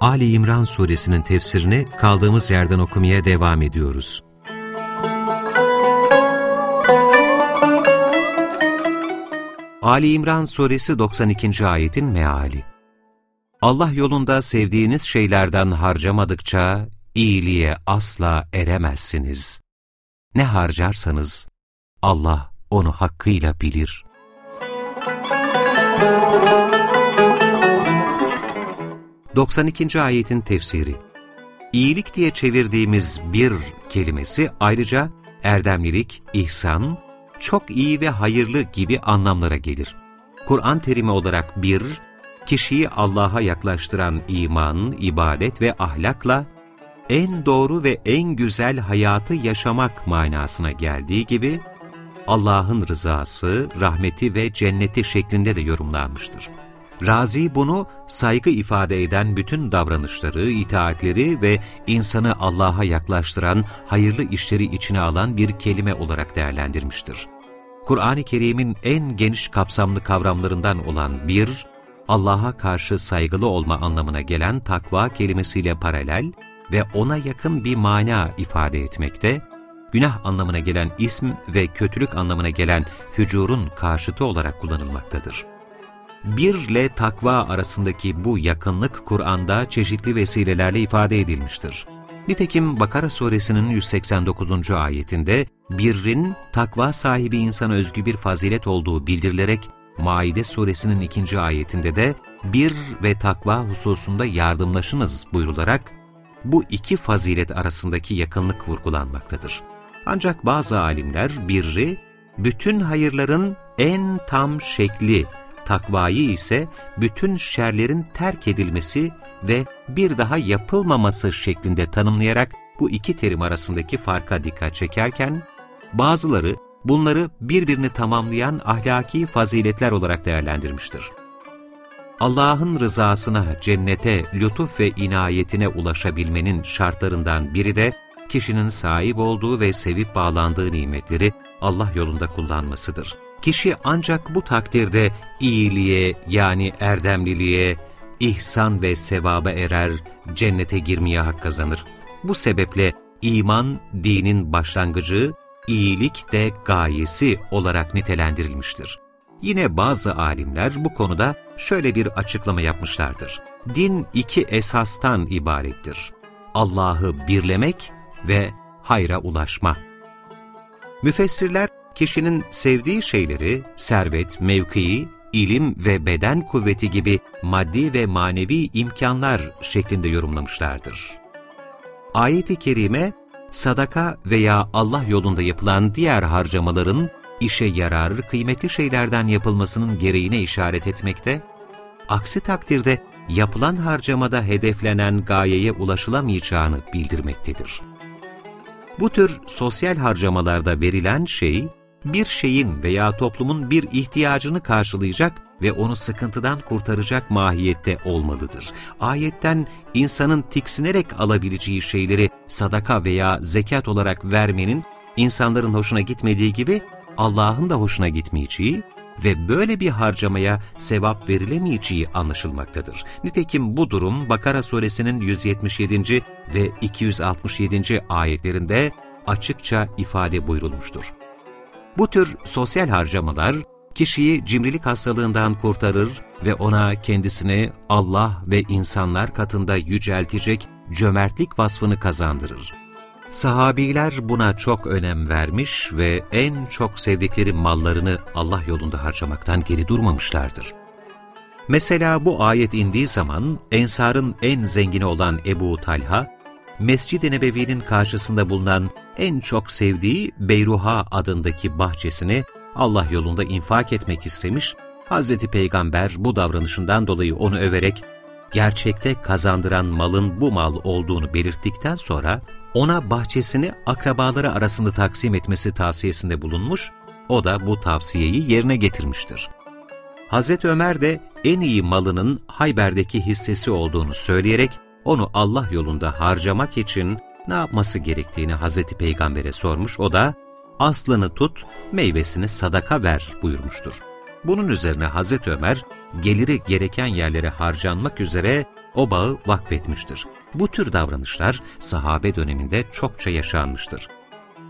Ali İmran suresinin tefsirini kaldığımız yerden okumaya devam ediyoruz. Ali İmran suresi 92. ayetin meali Allah yolunda sevdiğiniz şeylerden harcamadıkça iyiliğe asla eremezsiniz. Ne harcarsanız Allah onu hakkıyla bilir. 92. ayetin tefsiri İyilik diye çevirdiğimiz bir kelimesi ayrıca erdemlilik, ihsan, çok iyi ve hayırlı gibi anlamlara gelir. Kur'an terimi olarak bir, kişiyi Allah'a yaklaştıran iman, ibadet ve ahlakla en doğru ve en güzel hayatı yaşamak manasına geldiği gibi, Allah'ın rızası, rahmeti ve cenneti şeklinde de yorumlanmıştır. Razi bunu saygı ifade eden bütün davranışları, itaatleri ve insanı Allah'a yaklaştıran hayırlı işleri içine alan bir kelime olarak değerlendirmiştir. Kur'an-ı Kerim'in en geniş kapsamlı kavramlarından olan bir, Allah'a karşı saygılı olma anlamına gelen takva kelimesiyle paralel ve ona yakın bir mana ifade etmekte, günah anlamına gelen ism ve kötülük anlamına gelen fücurun karşıtı olarak kullanılmaktadır. Bir ile takva arasındaki bu yakınlık Kur'an'da çeşitli vesilelerle ifade edilmiştir. Nitekim Bakara suresinin 189. ayetinde birrin takva sahibi insana özgü bir fazilet olduğu bildirilerek Maide suresinin ikinci ayetinde de bir ve takva hususunda yardımlaşınız buyrularak bu iki fazilet arasındaki yakınlık vurgulanmaktadır. Ancak bazı alimler birri, bütün hayırların en tam şekli, takvayı ise bütün şerlerin terk edilmesi ve bir daha yapılmaması şeklinde tanımlayarak bu iki terim arasındaki farka dikkat çekerken, bazıları bunları birbirini tamamlayan ahlaki faziletler olarak değerlendirmiştir. Allah'ın rızasına, cennete, lütuf ve inayetine ulaşabilmenin şartlarından biri de kişinin sahip olduğu ve sevip bağlandığı nimetleri Allah yolunda kullanmasıdır. Kişi ancak bu takdirde iyiliğe yani erdemliliğe, ihsan ve sevaba erer, cennete girmeye hak kazanır. Bu sebeple iman dinin başlangıcı, iyilik de gayesi olarak nitelendirilmiştir. Yine bazı alimler bu konuda şöyle bir açıklama yapmışlardır. Din iki esastan ibarettir. Allah'ı birlemek ve hayra ulaşma. Müfessirler, kişinin sevdiği şeyleri, servet, mevkii, ilim ve beden kuvveti gibi maddi ve manevi imkanlar şeklinde yorumlamışlardır. Ayet-i Kerime, sadaka veya Allah yolunda yapılan diğer harcamaların işe yarar, kıymetli şeylerden yapılmasının gereğine işaret etmekte, aksi takdirde yapılan harcamada hedeflenen gayeye ulaşılamayacağını bildirmektedir. Bu tür sosyal harcamalarda verilen şey, bir şeyin veya toplumun bir ihtiyacını karşılayacak ve onu sıkıntıdan kurtaracak mahiyette olmalıdır. Ayetten insanın tiksinerek alabileceği şeyleri sadaka veya zekat olarak vermenin insanların hoşuna gitmediği gibi Allah'ın da hoşuna gitmeyeceği ve böyle bir harcamaya sevap verilemeyeceği anlaşılmaktadır. Nitekim bu durum Bakara suresinin 177. ve 267. ayetlerinde açıkça ifade buyurulmuştur. Bu tür sosyal harcamalar kişiyi cimrilik hastalığından kurtarır ve ona kendisini Allah ve insanlar katında yüceltecek cömertlik vasfını kazandırır. Sahabiler buna çok önem vermiş ve en çok sevdikleri mallarını Allah yolunda harcamaktan geri durmamışlardır. Mesela bu ayet indiği zaman Ensar'ın en zengini olan Ebu Talha, Mescid-i Nebevi'nin karşısında bulunan en çok sevdiği Beyruha adındaki bahçesini Allah yolunda infak etmek istemiş, Hz. Peygamber bu davranışından dolayı onu överek, gerçekte kazandıran malın bu mal olduğunu belirttikten sonra ona bahçesini akrabaları arasında taksim etmesi tavsiyesinde bulunmuş, o da bu tavsiyeyi yerine getirmiştir. Hazreti Ömer de en iyi malının Hayber'deki hissesi olduğunu söyleyerek onu Allah yolunda harcamak için ne yapması gerektiğini Hazreti Peygamber'e sormuş, o da aslını tut, meyvesini sadaka ver buyurmuştur. Bunun üzerine Hazreti Ömer, geliri gereken yerlere harcanmak üzere o bağı vakfetmiştir. Bu tür davranışlar sahabe döneminde çokça yaşanmıştır.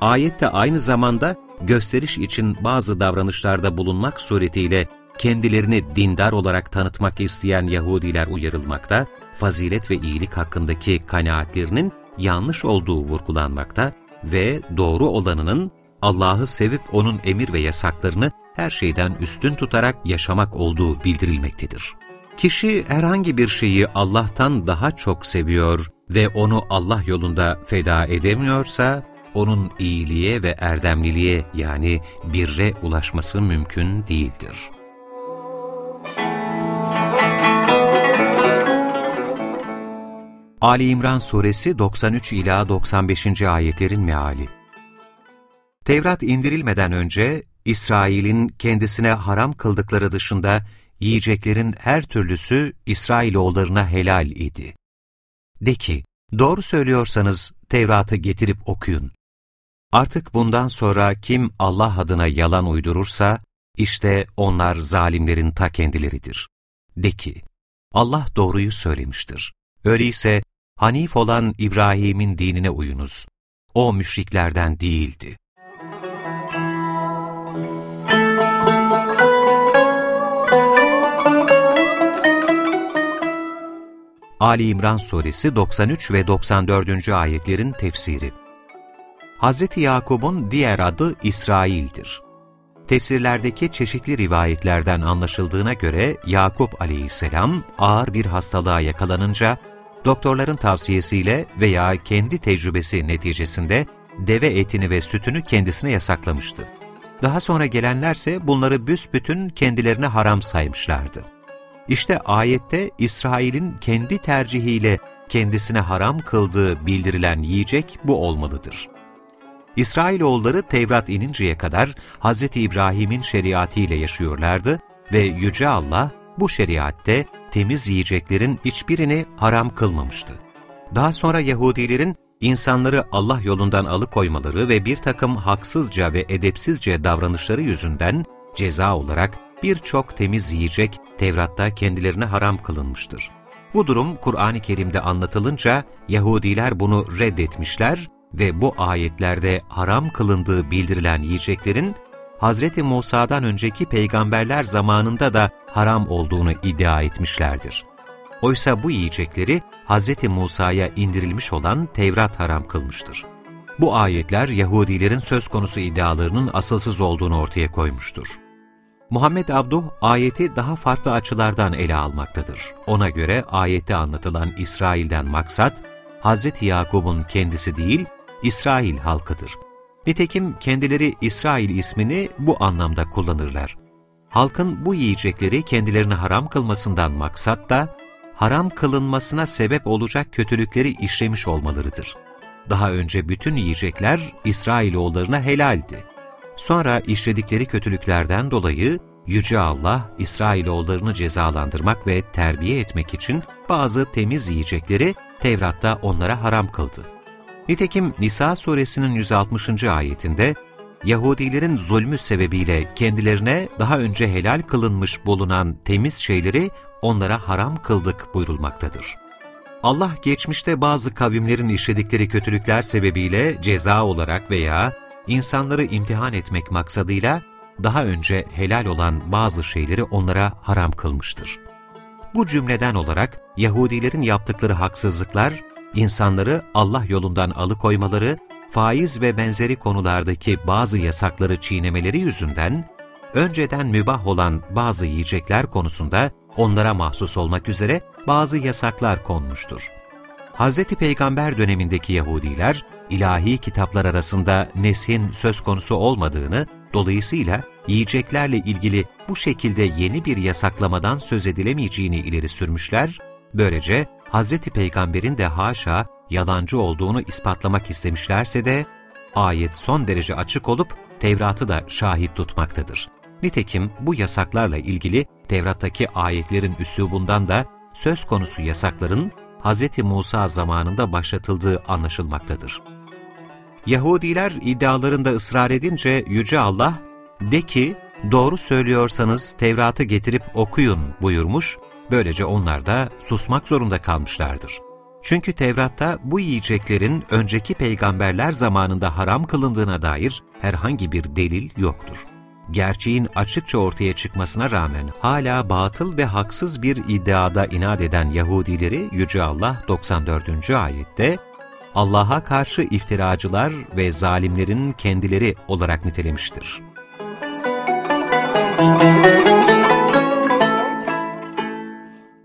Ayette aynı zamanda gösteriş için bazı davranışlarda bulunmak suretiyle kendilerini dindar olarak tanıtmak isteyen Yahudiler uyarılmakta, fazilet ve iyilik hakkındaki kanaatlerinin yanlış olduğu vurgulanmakta ve doğru olanının Allah'ı sevip O'nun emir ve yasaklarını her şeyden üstün tutarak yaşamak olduğu bildirilmektedir. Kişi herhangi bir şeyi Allah'tan daha çok seviyor ve onu Allah yolunda feda edemiyorsa, onun iyiliğe ve erdemliliğe yani birre ulaşması mümkün değildir. Ali İmran Suresi 93 ila 95. ayetlerin meali. Tevrat indirilmeden önce İsrail'in kendisine haram kıldıkları dışında yiyeceklerin her türlüsü İsrailoğullarına helal idi. De ki, doğru söylüyorsanız Tevrat'ı getirip okuyun. Artık bundan sonra kim Allah adına yalan uydurursa, işte onlar zalimlerin ta kendileridir. De ki, Allah doğruyu söylemiştir. Öyleyse Hanif olan İbrahim'in dinine uyunuz. O müşriklerden değildi. Ali İmran Suresi 93 ve 94. ayetlerin tefsiri Hz. Yakub'un diğer adı İsrail'dir. Tefsirlerdeki çeşitli rivayetlerden anlaşıldığına göre Yakup aleyhisselam ağır bir hastalığa yakalanınca doktorların tavsiyesiyle veya kendi tecrübesi neticesinde deve etini ve sütünü kendisine yasaklamıştı. Daha sonra gelenlerse bunları büsbütün kendilerine haram saymışlardı. İşte ayette İsrail'in kendi tercihiyle kendisine haram kıldığı bildirilen yiyecek bu olmalıdır. İsrailoğulları Tevrat ininceye kadar Hz. İbrahim'in şeriatıyla yaşıyorlardı ve Yüce Allah bu şeriatte temiz yiyeceklerin hiçbirini haram kılmamıştı. Daha sonra Yahudilerin insanları Allah yolundan alıkoymaları ve bir takım haksızca ve edepsizce davranışları yüzünden ceza olarak birçok temiz yiyecek Tevrat'ta kendilerine haram kılınmıştır. Bu durum Kur'an-ı Kerim'de anlatılınca Yahudiler bunu reddetmişler ve bu ayetlerde haram kılındığı bildirilen yiyeceklerin Hz. Musa'dan önceki peygamberler zamanında da haram olduğunu iddia etmişlerdir. Oysa bu yiyecekleri Hz. Musa'ya indirilmiş olan Tevrat haram kılmıştır. Bu ayetler Yahudilerin söz konusu iddialarının asılsız olduğunu ortaya koymuştur. Muhammed Abduh ayeti daha farklı açılardan ele almaktadır. Ona göre ayette anlatılan İsrail'den maksat, Hz. Yakub'un kendisi değil, İsrail halkıdır. Nitekim kendileri İsrail ismini bu anlamda kullanırlar. Halkın bu yiyecekleri kendilerine haram kılmasından maksat da, haram kılınmasına sebep olacak kötülükleri işlemiş olmalarıdır. Daha önce bütün yiyecekler İsrailoğullarına helaldi. Sonra işledikleri kötülüklerden dolayı Yüce Allah, İsrailoğullarını cezalandırmak ve terbiye etmek için bazı temiz yiyecekleri Tevrat'ta onlara haram kıldı. Nitekim Nisa suresinin 160. ayetinde, Yahudilerin zulmü sebebiyle kendilerine daha önce helal kılınmış bulunan temiz şeyleri onlara haram kıldık buyurulmaktadır. Allah geçmişte bazı kavimlerin işledikleri kötülükler sebebiyle ceza olarak veya insanları imtihan etmek maksadıyla daha önce helal olan bazı şeyleri onlara haram kılmıştır. Bu cümleden olarak Yahudilerin yaptıkları haksızlıklar, insanları Allah yolundan alıkoymaları, faiz ve benzeri konulardaki bazı yasakları çiğnemeleri yüzünden, önceden mübah olan bazı yiyecekler konusunda onlara mahsus olmak üzere bazı yasaklar konmuştur. Hz. Peygamber dönemindeki Yahudiler, ilahi kitaplar arasında neshin söz konusu olmadığını, dolayısıyla yiyeceklerle ilgili bu şekilde yeni bir yasaklamadan söz edilemeyeceğini ileri sürmüşler Böylece Hz. Peygamber'in de haşa yalancı olduğunu ispatlamak istemişlerse de ayet son derece açık olup Tevrat'ı da şahit tutmaktadır. Nitekim bu yasaklarla ilgili Tevrat'taki ayetlerin üslubundan da söz konusu yasakların Hz. Musa zamanında başlatıldığı anlaşılmaktadır. Yahudiler iddialarında ısrar edince Yüce Allah, de ki doğru söylüyorsanız Tevrat'ı getirip okuyun buyurmuş, böylece onlar da susmak zorunda kalmışlardır. Çünkü Tevrat'ta bu yiyeceklerin önceki peygamberler zamanında haram kılındığına dair herhangi bir delil yoktur. Gerçeğin açıkça ortaya çıkmasına rağmen hala batıl ve haksız bir iddiada inat eden Yahudileri Yüce Allah 94. ayette Allah'a karşı iftiracılar ve zalimlerin kendileri olarak nitelemiştir.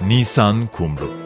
Nisan Kumru